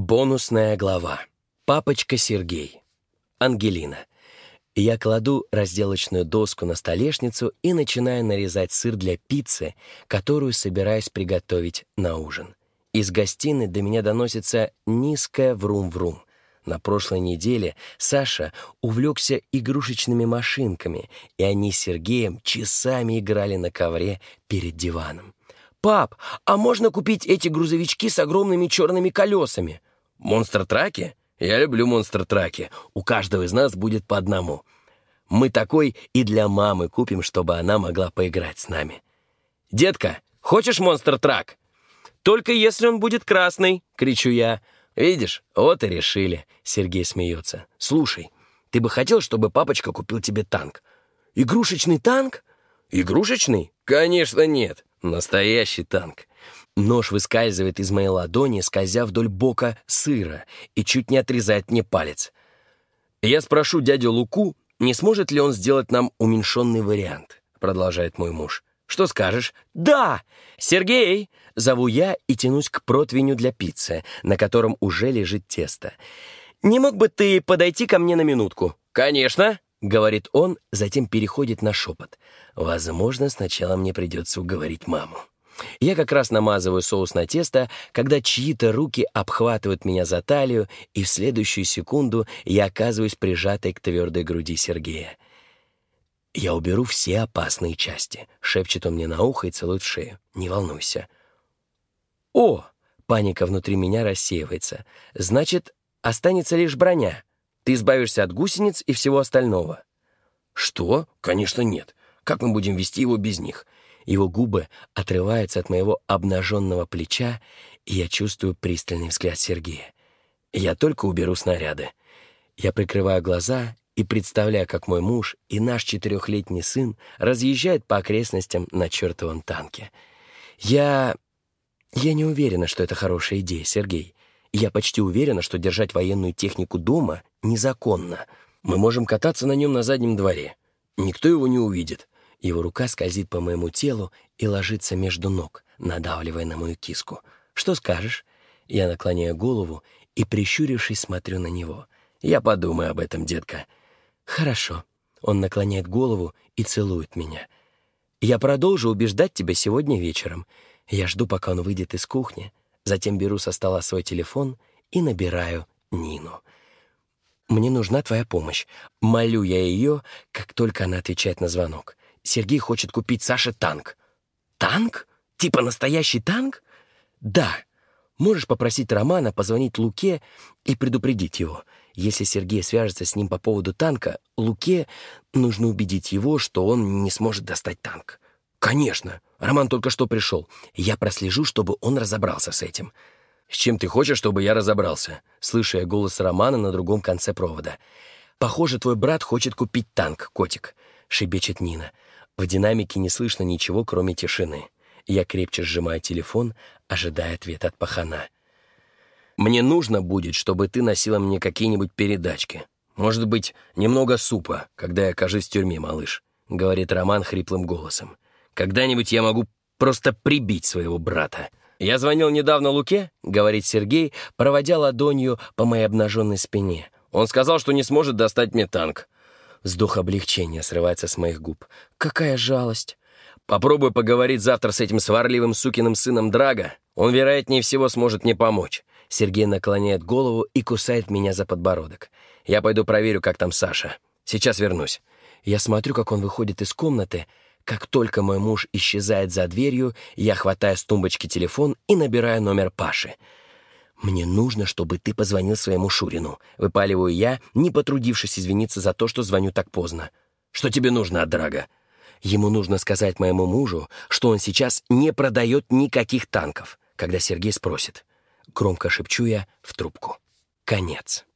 Бонусная глава. Папочка Сергей. Ангелина. Я кладу разделочную доску на столешницу и начинаю нарезать сыр для пиццы, которую собираюсь приготовить на ужин. Из гостиной до меня доносится низкое врум-врум. На прошлой неделе Саша увлекся игрушечными машинками, и они с Сергеем часами играли на ковре перед диваном. «Пап, а можно купить эти грузовички с огромными черными колесами?» Монстр-траки? Я люблю монстр-траки. У каждого из нас будет по одному. Мы такой и для мамы купим, чтобы она могла поиграть с нами. «Детка, хочешь монстр-трак?» «Только если он будет красный!» — кричу я. «Видишь, вот и решили!» — Сергей смеется. «Слушай, ты бы хотел, чтобы папочка купил тебе танк?» «Игрушечный танк?» «Игрушечный? Конечно нет. Настоящий танк. Нож выскальзывает из моей ладони, скользя вдоль бока сыра, и чуть не отрезает мне палец. «Я спрошу дядю Луку, не сможет ли он сделать нам уменьшенный вариант?» Продолжает мой муж. «Что скажешь?» «Да! Сергей!» Зову я и тянусь к противню для пиццы, на котором уже лежит тесто. «Не мог бы ты подойти ко мне на минутку?» «Конечно!» — говорит он, затем переходит на шепот. «Возможно, сначала мне придется уговорить маму». Я как раз намазываю соус на тесто, когда чьи-то руки обхватывают меня за талию, и в следующую секунду я оказываюсь прижатой к твердой груди Сергея. «Я уберу все опасные части», — шепчет он мне на ухо и целует шею. «Не волнуйся». «О!» — паника внутри меня рассеивается. «Значит, останется лишь броня. Ты избавишься от гусениц и всего остального». «Что? Конечно, нет. Как мы будем вести его без них?» Его губы отрываются от моего обнаженного плеча, и я чувствую пристальный взгляд Сергея. Я только уберу снаряды. Я прикрываю глаза и представляю, как мой муж и наш четырехлетний сын разъезжают по окрестностям на чертовом танке. Я... Я не уверена, что это хорошая идея, Сергей. Я почти уверена, что держать военную технику дома незаконно. Мы можем кататься на нем на заднем дворе. Никто его не увидит. Его рука скользит по моему телу и ложится между ног, надавливая на мою киску. «Что скажешь?» Я наклоняю голову и, прищурившись, смотрю на него. «Я подумаю об этом, детка». «Хорошо». Он наклоняет голову и целует меня. «Я продолжу убеждать тебя сегодня вечером. Я жду, пока он выйдет из кухни. Затем беру со стола свой телефон и набираю Нину. Мне нужна твоя помощь. Молю я ее, как только она отвечает на звонок. Сергей хочет купить Саше танк. Танк? Типа настоящий танк? Да. Можешь попросить Романа позвонить Луке и предупредить его. Если Сергей свяжется с ним по поводу танка, Луке нужно убедить его, что он не сможет достать танк. Конечно. Роман только что пришел. Я прослежу, чтобы он разобрался с этим. «С чем ты хочешь, чтобы я разобрался?» Слышу я голос Романа на другом конце провода. «Похоже, твой брат хочет купить танк, котик», — шебечет Нина. В динамике не слышно ничего, кроме тишины. Я крепче сжимаю телефон, ожидая ответа от пахана. «Мне нужно будет, чтобы ты носила мне какие-нибудь передачки. Может быть, немного супа, когда я окажусь в тюрьме, малыш», — говорит Роман хриплым голосом. «Когда-нибудь я могу просто прибить своего брата». «Я звонил недавно Луке», — говорит Сергей, проводя ладонью по моей обнаженной спине. «Он сказал, что не сможет достать мне танк. Вздох облегчения срывается с моих губ. Какая жалость. Попробуй поговорить завтра с этим сварливым сукиным сыном Драга. Он, вероятнее всего, сможет мне помочь. Сергей наклоняет голову и кусает меня за подбородок. Я пойду проверю, как там Саша. Сейчас вернусь. Я смотрю, как он выходит из комнаты. Как только мой муж исчезает за дверью, я хватаю с тумбочки телефон и набираю номер Паши. «Мне нужно, чтобы ты позвонил своему Шурину», — выпаливаю я, не потрудившись извиниться за то, что звоню так поздно. «Что тебе нужно от Драга?» Ему нужно сказать моему мужу, что он сейчас не продает никаких танков, когда Сергей спросит. Громко шепчу я в трубку. Конец.